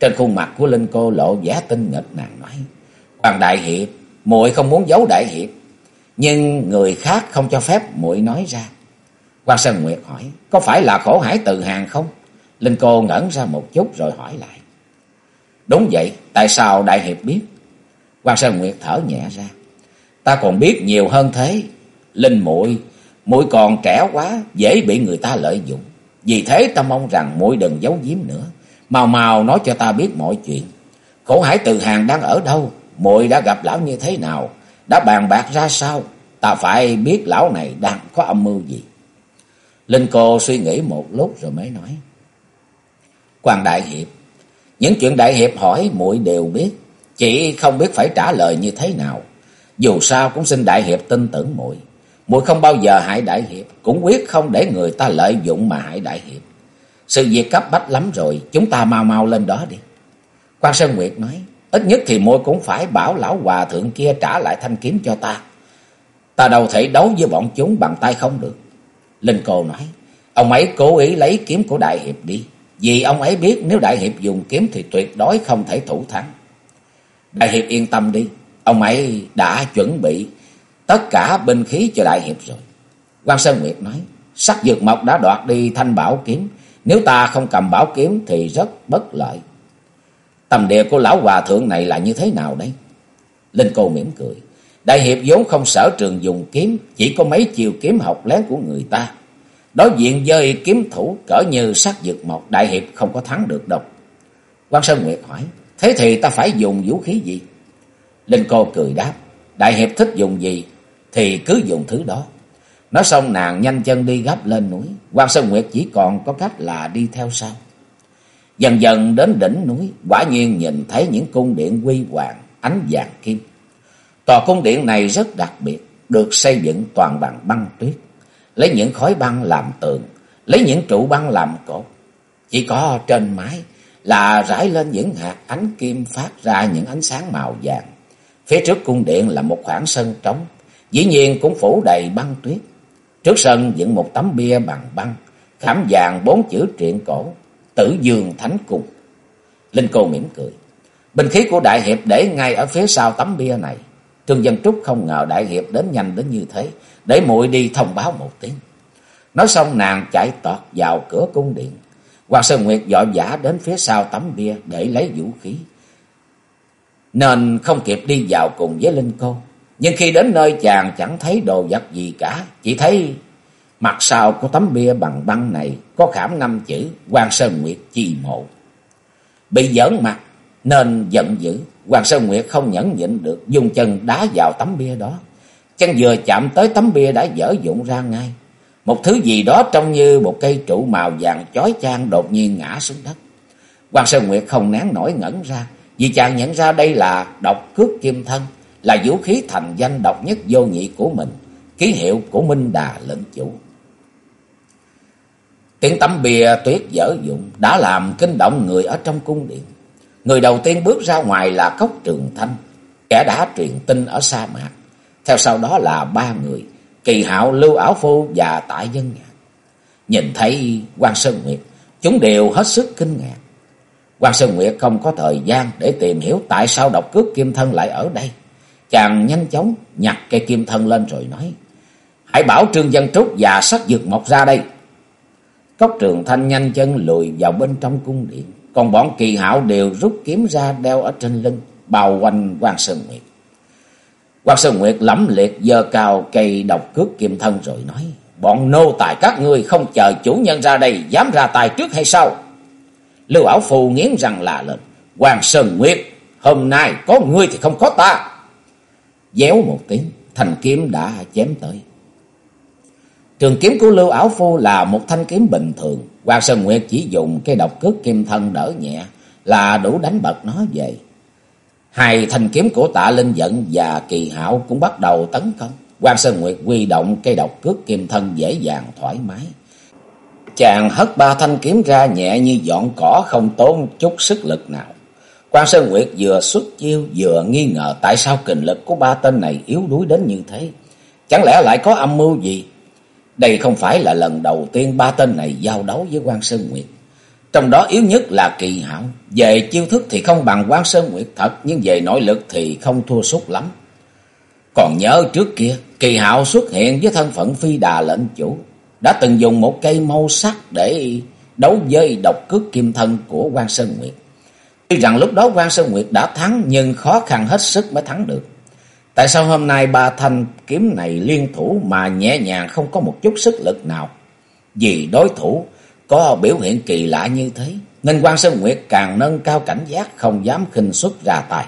Trên khuôn mặt của Linh Cô lộ vẻ tinh nghịch nàng nói. Hoàng Đại Hiệp, muội không muốn giấu Đại Hiệp, nhưng người khác không cho phép muội nói ra. Quan Sơn Nguyệt hỏi, có phải là khổ hải từ hàng không? Linh cô ngẩn ra một chút rồi hỏi lại. Đúng vậy, tại sao Đại Hiệp biết? Quan Sơn Nguyệt thở nhẹ ra. Ta còn biết nhiều hơn thế. Linh muội muội còn trẻ quá, dễ bị người ta lợi dụng. Vì thế ta mong rằng muội đừng giấu giếm nữa. Mau mau nói cho ta biết mọi chuyện. Khổ hải từ hàng đang ở đâu? muội đã gặp lão như thế nào? Đã bàn bạc ra sao? Ta phải biết lão này đang có âm mưu gì. Linh cô suy nghĩ một lúc rồi mới nói. Quan Đại Hiệp, những chuyện Đại Hiệp hỏi muội đều biết, chỉ không biết phải trả lời như thế nào. Dù sao cũng xin Đại Hiệp tin tưởng muội muội không bao giờ hại Đại Hiệp, cũng quyết không để người ta lợi dụng mà hại Đại Hiệp. Sự việc cấp bách lắm rồi, chúng ta mau mau lên đó đi. Quan Sơn Nguyệt nói, ít nhất thì muội cũng phải bảo lão hòa thượng kia trả lại thanh kiếm cho ta. Ta đâu thể đấu với bọn chúng bằng tay không được. Linh Cô nói, ông ấy cố ý lấy kiếm của Đại Hiệp đi. Vì ông ấy biết nếu Đại Hiệp dùng kiếm thì tuyệt đối không thể thủ thắng. Đại Hiệp yên tâm đi, ông ấy đã chuẩn bị tất cả binh khí cho Đại Hiệp rồi. quan Sơn Nguyệt nói, sắc dược mộc đã đoạt đi thanh bảo kiếm. Nếu ta không cầm bảo kiếm thì rất bất lợi. Tầm địa của lão hòa thượng này là như thế nào đấy? Linh Cô mỉm cười. Đại hiệp vốn không sở trường dùng kiếm, chỉ có mấy chiều kiếm học lén của người ta. Đối diện với kiếm thủ cỡ như sắc dược mộc đại hiệp không có thắng được đâu. Quan Sơn Nguyệt hỏi, thế thì ta phải dùng vũ khí gì? Linh cô cười đáp, đại hiệp thích dùng gì thì cứ dùng thứ đó. Nói xong nàng nhanh chân đi gấp lên núi, Quan Sơn Nguyệt chỉ còn có cách là đi theo sau. Dần dần đến đỉnh núi, quả nhiên nhìn thấy những cung điện quy hoàng, ánh vàng kim. Tòa cung điện này rất đặc biệt, được xây dựng toàn bằng băng tuyết, lấy những khối băng làm tường, lấy những trụ băng làm cột. Chỉ có trên mái là rải lên những hạt ánh kim phát ra những ánh sáng màu vàng. Phía trước cung điện là một khoảng sân trống, dĩ nhiên cũng phủ đầy băng tuyết. Trước sân dựng một tấm bia bằng băng, khảm vàng bốn chữ truyện cổ, Tử Dương Thánh Cung. Linh Cô mỉm cười. Bình khí của Đại Hiệp để ngay ở phía sau tấm bia này. Trương Dân Trúc không ngờ Đại Hiệp đến nhanh đến như thế, để muội đi thông báo một tiếng. Nói xong nàng chạy tọt vào cửa cung điện. Hoàng Sơn Nguyệt dọa dã đến phía sau tấm bia để lấy vũ khí. Nên không kịp đi vào cùng với Linh Cô. Nhưng khi đến nơi chàng chẳng thấy đồ vật gì cả, chỉ thấy mặt sau của tấm bia bằng băng này có khảm năm chữ quan Sơn Nguyệt chi mộ. Bị giỡn mặt nên giận dữ, quan Sơn Nguyệt không nhẫn nhịn được, dùng chân đá vào tấm bia đó. Chân vừa chạm tới tấm bia đã dở dụng ra ngay. Một thứ gì đó trông như một cây trụ màu vàng chói chang đột nhiên ngã xuống đất. quan Sơn Nguyệt không nén nổi ngẩn ra, vì chàng nhận ra đây là độc cước kim thân, là vũ khí thành danh độc nhất vô nhị của mình, ký hiệu của Minh Đà lệnh chủ. Tiếng tấm bia tuyết dở dụng đã làm kinh động người ở trong cung điện. Người đầu tiên bước ra ngoài là Cốc Trường Thanh, kẻ đã truyền tin ở sa mạc. Theo sau đó là ba người, Kỳ Hạo, Lưu Ảo Phu và Tại Dân Nhạc. Nhìn thấy quan Sơn Nguyệt, chúng đều hết sức kinh ngạc. quan Sơn Nguyệt không có thời gian để tìm hiểu tại sao độc cướp kim thân lại ở đây. Chàng nhanh chóng nhặt cây kim thân lên rồi nói, Hãy bảo Trương Dân Trúc và sắc dược mộc ra đây. Cốc Trường Thanh nhanh chân lùi vào bên trong cung điện. Còn bọn kỳ hảo đều rút kiếm ra đeo ở trên lưng, bao quanh quan Sơn Nguyệt. Quan Sơn Nguyệt lẫm liệt giơ cao cây độc cước kim thân rồi nói, bọn nô tài các ngươi không chờ chủ nhân ra đây, dám ra tài trước hay sao? Lưu Ảo Phù nghiến răng là lên. Hoàng Sơn Nguyệt, hôm nay có ngươi thì không có ta. Déo một tiếng, thành kiếm đã chém tới. Trường kiếm của Lưu Ảo Phu là một thanh kiếm bình thường. Hoàng Sơn Nguyệt chỉ dùng cái độc cước kim thân đỡ nhẹ là đủ đánh bật nó về. Hai thanh kiếm của tạ Linh Dận và Kỳ hảo cũng bắt đầu tấn công. Quan Sơn Nguyệt huy động cây độc cước kim thân dễ dàng thoải mái. Chàng hất ba thanh kiếm ra nhẹ như dọn cỏ không tốn chút sức lực nào. Quan Sơn Nguyệt vừa xuất chiêu vừa nghi ngờ tại sao kình lực của ba tên này yếu đuối đến như thế. Chẳng lẽ lại có âm mưu gì? Đây không phải là lần đầu tiên ba tên này giao đấu với Quan Sơn Nguyệt. Trong đó yếu nhất là kỳ hảo. Về chiêu thức thì không bằng Quan Sơn Nguyệt thật, nhưng về nội lực thì không thua sút lắm. Còn nhớ trước kia, kỳ hạo xuất hiện với thân phận phi đà lệnh chủ, đã từng dùng một cây mâu sắc để đấu với độc cước kim thân của Quan Sơn Nguyệt. Tuy rằng lúc đó Quan Sơn Nguyệt đã thắng nhưng khó khăn hết sức mới thắng được. Tại sao hôm nay ba thanh kiếm này liên thủ mà nhẹ nhàng không có một chút sức lực nào? Vì đối thủ có biểu hiện kỳ lạ như thế, nên quan Sơn Nguyệt càng nâng cao cảnh giác không dám khinh xuất ra tay.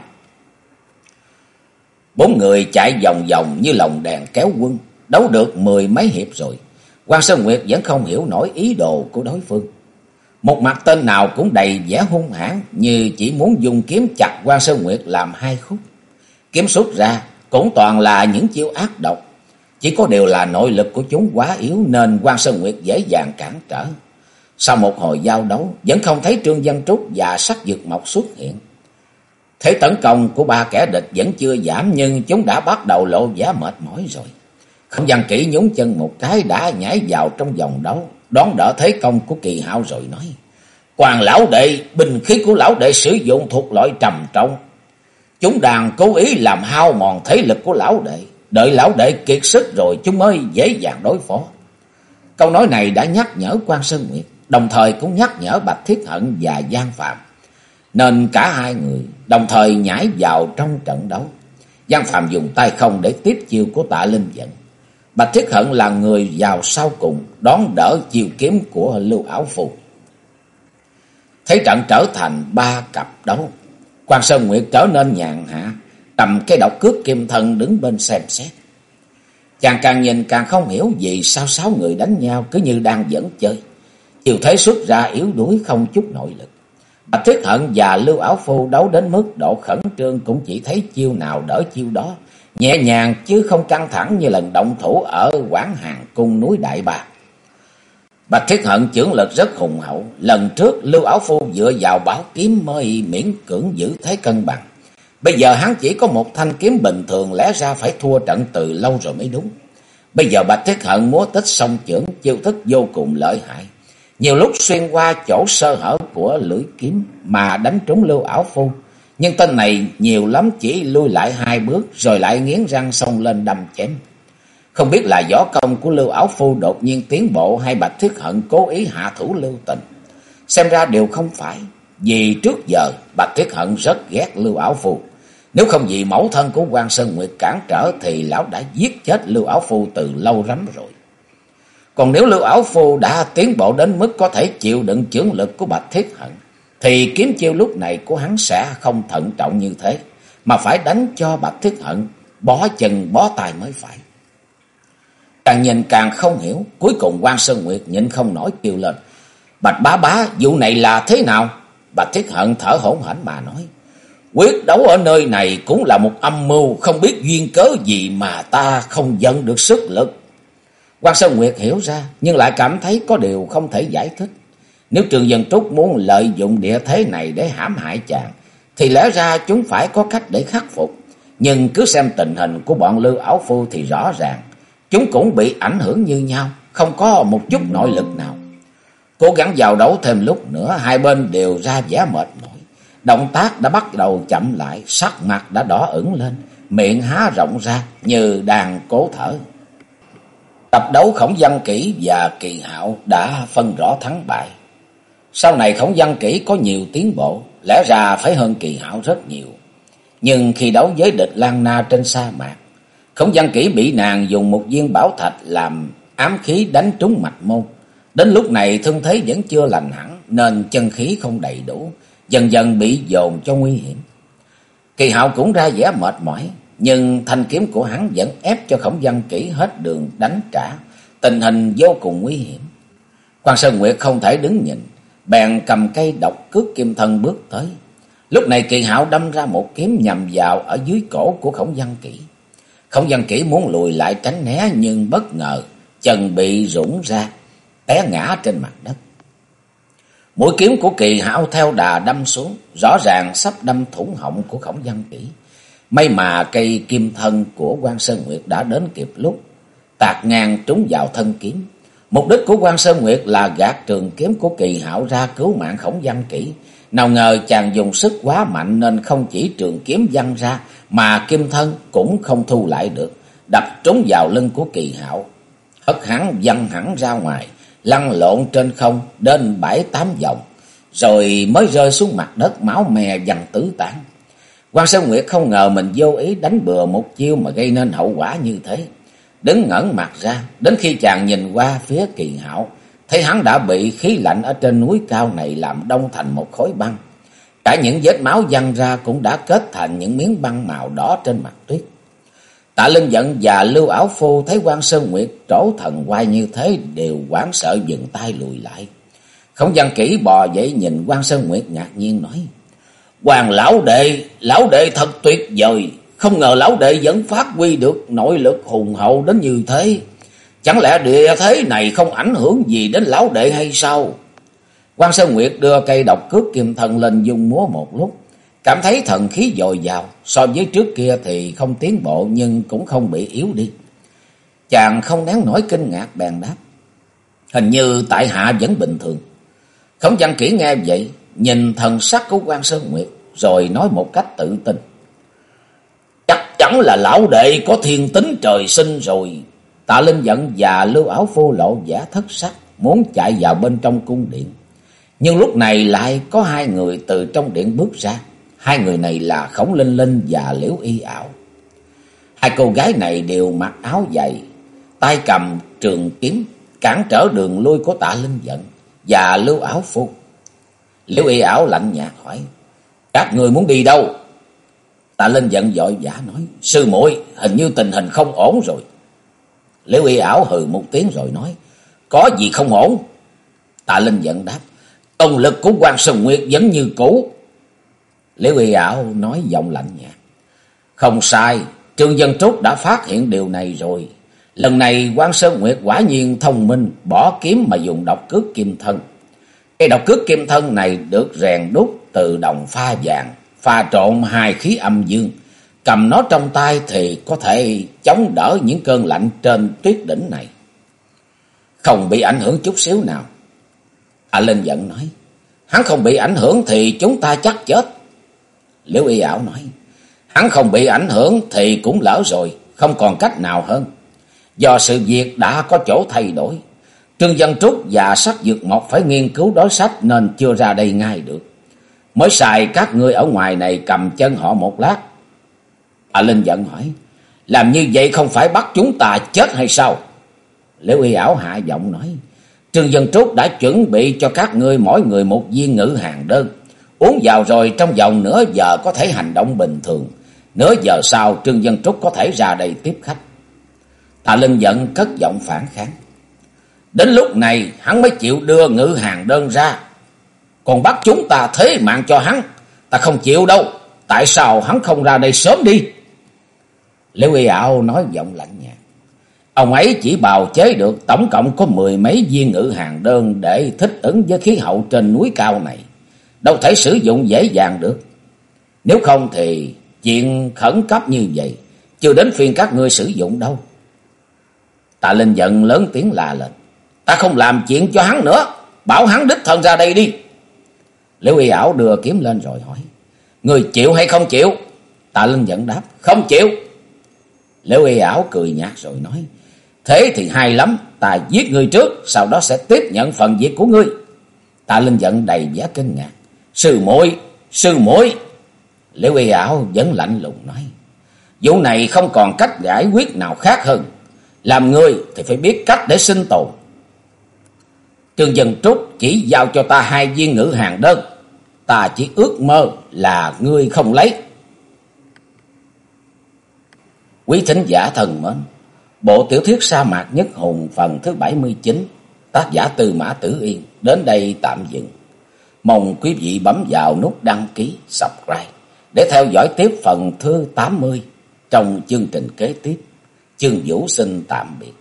Bốn người chạy vòng vòng như lồng đèn kéo quân, đấu được mười mấy hiệp rồi. quan Sơn Nguyệt vẫn không hiểu nổi ý đồ của đối phương. Một mặt tên nào cũng đầy vẻ hung hãn như chỉ muốn dùng kiếm chặt quan Sơn Nguyệt làm hai khúc. Kiếm xuất ra cũng toàn là những chiêu ác độc. Chỉ có điều là nội lực của chúng quá yếu nên quan Sơn Nguyệt dễ dàng cản trở. Sau một hồi giao đấu, vẫn không thấy Trương Văn Trúc và sắc dược mộc xuất hiện. Thế tấn công của ba kẻ địch vẫn chưa giảm nhưng chúng đã bắt đầu lộ vẻ mệt mỏi rồi. Không văn kỹ nhún chân một cái đã nhảy vào trong vòng đấu, đón đỡ thế công của kỳ hạo rồi nói. Hoàng lão đệ, bình khí của lão đệ sử dụng thuộc loại trầm trọng. Chúng đàn cố ý làm hao mòn thế lực của lão đệ. Đợi lão đệ kiệt sức rồi chúng mới dễ dàng đối phó. Câu nói này đã nhắc nhở quan Sơn Nguyệt đồng thời cũng nhắc nhở Bạch Thiết Hận và Giang Phạm. Nên cả hai người đồng thời nhảy vào trong trận đấu. Giang Phạm dùng tay không để tiếp chiêu của tạ Linh Dẫn. Bạch Thiết Hận là người vào sau cùng đón đỡ chiêu kiếm của Lưu Áo Phù. Thấy trận trở thành ba cặp đấu. Quan Sơn Nguyệt trở nên nhàn hạ, cầm cái độc cước kim thân đứng bên xem xét. Chàng càng nhìn càng không hiểu vì sao sáu người đánh nhau cứ như đang dẫn chơi. Chiều thế xuất ra yếu đuối không chút nội lực. Bạch Thiết Hận và Lưu Áo Phu đấu đến mức độ khẩn trương cũng chỉ thấy chiêu nào đỡ chiêu đó. Nhẹ nhàng chứ không căng thẳng như lần động thủ ở quán hàng cung núi Đại Bạc. Bạch Thiết Hận trưởng lực rất hùng hậu. Lần trước, Lưu Áo Phu dựa vào bảo kiếm mới miễn cưỡng giữ thế cân bằng. Bây giờ hắn chỉ có một thanh kiếm bình thường lẽ ra phải thua trận từ lâu rồi mới đúng. Bây giờ Bạch Thiết Hận múa tích song trưởng chiêu thức vô cùng lợi hại. Nhiều lúc xuyên qua chỗ sơ hở của lưỡi kiếm mà đánh trúng Lưu Ảo Phu. Nhưng tên này nhiều lắm chỉ lui lại hai bước rồi lại nghiến răng xông lên đâm chém. Không biết là võ công của Lưu áo Phu đột nhiên tiến bộ hay Bạch Thiết Hận cố ý hạ thủ Lưu Tình. Xem ra đều không phải. Vì trước giờ Bạch Thiết Hận rất ghét Lưu áo Phu. Nếu không vì mẫu thân của quan Sơn Nguyệt cản trở thì lão đã giết chết Lưu áo Phu từ lâu lắm rồi. Còn nếu Lưu áo Phu đã tiến bộ đến mức có thể chịu đựng chưởng lực của Bạch Thiết Hận, thì kiếm chiêu lúc này của hắn sẽ không thận trọng như thế, mà phải đánh cho Bạch Thiết Hận bó chân bó tay mới phải. Càng nhìn càng không hiểu, cuối cùng quan Sơn Nguyệt nhịn không nổi kêu lên. Bạch bá bá, vụ này là thế nào? Bạch Thiết Hận thở hổn hển mà nói. Quyết đấu ở nơi này cũng là một âm mưu, không biết duyên cớ gì mà ta không dẫn được sức lực. Quan Sơn Nguyệt hiểu ra, nhưng lại cảm thấy có điều không thể giải thích. Nếu Trường Dân Trúc muốn lợi dụng địa thế này để hãm hại chàng, thì lẽ ra chúng phải có cách để khắc phục. Nhưng cứ xem tình hình của bọn Lưu Áo Phu thì rõ ràng, chúng cũng bị ảnh hưởng như nhau, không có một chút nội lực nào. Cố gắng vào đấu thêm lúc nữa, hai bên đều ra vẻ mệt mỏi. Động tác đã bắt đầu chậm lại, sắc mặt đã đỏ ửng lên, miệng há rộng ra như đang cố thở. Tập đấu Khổng Văn kỹ và Kỳ Hạo đã phân rõ thắng bại. Sau này Khổng Văn kỹ có nhiều tiến bộ, lẽ ra phải hơn Kỳ hảo rất nhiều. Nhưng khi đấu với địch Lan Na trên sa mạc, Khổng Văn kỹ bị nàng dùng một viên bảo thạch làm ám khí đánh trúng mạch môn. Đến lúc này thương thế vẫn chưa lành hẳn, nên chân khí không đầy đủ, dần dần bị dồn cho nguy hiểm. Kỳ hạo cũng ra vẻ mệt mỏi, nhưng thanh kiếm của hắn vẫn ép cho khổng văn kỹ hết đường đánh trả, tình hình vô cùng nguy hiểm. Quan Sơn Nguyệt không thể đứng nhìn, bèn cầm cây độc cước kim thân bước tới. Lúc này kỳ hạo đâm ra một kiếm nhằm vào ở dưới cổ của khổng văn kỹ. Khổng văn kỹ muốn lùi lại tránh né nhưng bất ngờ chân bị rủng ra, té ngã trên mặt đất. Mũi kiếm của kỳ hạo theo đà đâm xuống, rõ ràng sắp đâm thủng họng của khổng văn kỹ. May mà cây kim thân của quan Sơn Nguyệt đã đến kịp lúc, tạt ngang trúng vào thân kiếm. Mục đích của quan Sơn Nguyệt là gạt trường kiếm của kỳ hạo ra cứu mạng khổng văn kỹ. Nào ngờ chàng dùng sức quá mạnh nên không chỉ trường kiếm văng ra mà kim thân cũng không thu lại được, đập trúng vào lưng của kỳ hạo. Hất hắn văng hẳn ra ngoài, lăn lộn trên không đến bảy tám vòng, rồi mới rơi xuống mặt đất máu mè dằn tứ tán. Quan Sơn Nguyệt không ngờ mình vô ý đánh bừa một chiêu mà gây nên hậu quả như thế. Đứng ngẩn mặt ra, đến khi chàng nhìn qua phía kỳ hạo, thấy hắn đã bị khí lạnh ở trên núi cao này làm đông thành một khối băng. Cả những vết máu văng ra cũng đã kết thành những miếng băng màu đỏ trên mặt tuyết. Tạ Linh giận và Lưu Áo Phu thấy quan Sơn Nguyệt trổ thần quay như thế đều hoảng sợ dừng tay lùi lại. Không văn kỹ bò dậy nhìn quan Sơn Nguyệt ngạc nhiên nói. Hoàng lão đệ, lão đệ thật tuyệt vời, không ngờ lão đệ vẫn phát huy được nội lực hùng hậu đến như thế. Chẳng lẽ địa thế này không ảnh hưởng gì đến lão đệ hay sao? quan Sơn Nguyệt đưa cây độc cước kim thần lên dung múa một lúc. Cảm thấy thần khí dồi dào, so với trước kia thì không tiến bộ nhưng cũng không bị yếu đi. Chàng không nén nổi kinh ngạc bèn đáp. Hình như tại hạ vẫn bình thường. Khổng văn kỹ nghe vậy, nhìn thần sắc của quan Sơn Nguyệt, rồi nói một cách tự tin chẳng là lão đệ có thiên tính trời sinh rồi. Tạ Linh giận và lưu áo phô lộ giả thất sắc, muốn chạy vào bên trong cung điện. Nhưng lúc này lại có hai người từ trong điện bước ra. Hai người này là Khổng Linh Linh và Liễu Y ảo. Hai cô gái này đều mặc áo dày, tay cầm trường kiếm, cản trở đường lui của tạ Linh giận và lưu áo phu. Liễu Y ảo lạnh nhạt hỏi, các người muốn đi đâu? Tạ Linh giận dội giả nói, sư muội hình như tình hình không ổn rồi. Liễu Y ảo hừ một tiếng rồi nói, có gì không ổn? Tạ Linh giận đáp, công lực của quan Sơn Nguyệt vẫn như cũ, Liễu Y ảo nói giọng lạnh nhạt. Không sai, Trương Dân Trúc đã phát hiện điều này rồi. Lần này quan Sơn Nguyệt quả nhiên thông minh, bỏ kiếm mà dùng độc cước kim thân. Cái độc cước kim thân này được rèn đúc từ đồng pha vàng, pha trộn hai khí âm dương. Cầm nó trong tay thì có thể chống đỡ những cơn lạnh trên tuyết đỉnh này. Không bị ảnh hưởng chút xíu nào. A Linh giận nói, hắn không bị ảnh hưởng thì chúng ta chắc chết. Liễu y ảo nói, hắn không bị ảnh hưởng thì cũng lỡ rồi, không còn cách nào hơn. Do sự việc đã có chỗ thay đổi, Trương Dân Trúc và Sắc Dược Mộc phải nghiên cứu đối sách nên chưa ra đây ngay được. Mới xài các ngươi ở ngoài này cầm chân họ một lát. À Linh giận hỏi, làm như vậy không phải bắt chúng ta chết hay sao? Liễu y ảo hạ giọng nói, Trương Dân Trúc đã chuẩn bị cho các ngươi mỗi người một viên ngữ hàng đơn. Uống vào rồi trong vòng nửa giờ có thể hành động bình thường. Nửa giờ sau Trương Dân Trúc có thể ra đây tiếp khách. Tạ Linh giận cất giọng phản kháng. Đến lúc này hắn mới chịu đưa ngữ hàng đơn ra. Còn bắt chúng ta thế mạng cho hắn. Ta không chịu đâu. Tại sao hắn không ra đây sớm đi? Liễu Y ảo nói giọng lạnh nhạt. Ông ấy chỉ bào chế được tổng cộng có mười mấy viên ngữ hàng đơn để thích ứng với khí hậu trên núi cao này đâu thể sử dụng dễ dàng được. Nếu không thì chuyện khẩn cấp như vậy, chưa đến phiên các ngươi sử dụng đâu. Tạ Linh giận lớn tiếng là lên. Ta không làm chuyện cho hắn nữa, bảo hắn đích thân ra đây đi. Liễu y ảo đưa kiếm lên rồi hỏi. Người chịu hay không chịu? Tạ Linh giận đáp, không chịu. Liễu y ảo cười nhạt rồi nói. Thế thì hay lắm, ta giết người trước, sau đó sẽ tiếp nhận phần việc của ngươi. Tạ Linh giận đầy vẻ kinh ngạc. Sư muội, sư muội. Liễu y ảo vẫn lạnh lùng nói. Vụ này không còn cách giải quyết nào khác hơn. Làm người thì phải biết cách để sinh tồn. Trương Dân Trúc chỉ giao cho ta hai viên ngữ hàng đơn. Ta chỉ ước mơ là ngươi không lấy. Quý thính giả thần mến, bộ tiểu thuyết sa mạc nhất hùng phần thứ 79, tác giả từ Mã Tử Yên, đến đây tạm dừng. Mong quý vị bấm vào nút đăng ký, subscribe để theo dõi tiếp phần thứ 80 trong chương trình kế tiếp. Chương Vũ xin tạm biệt.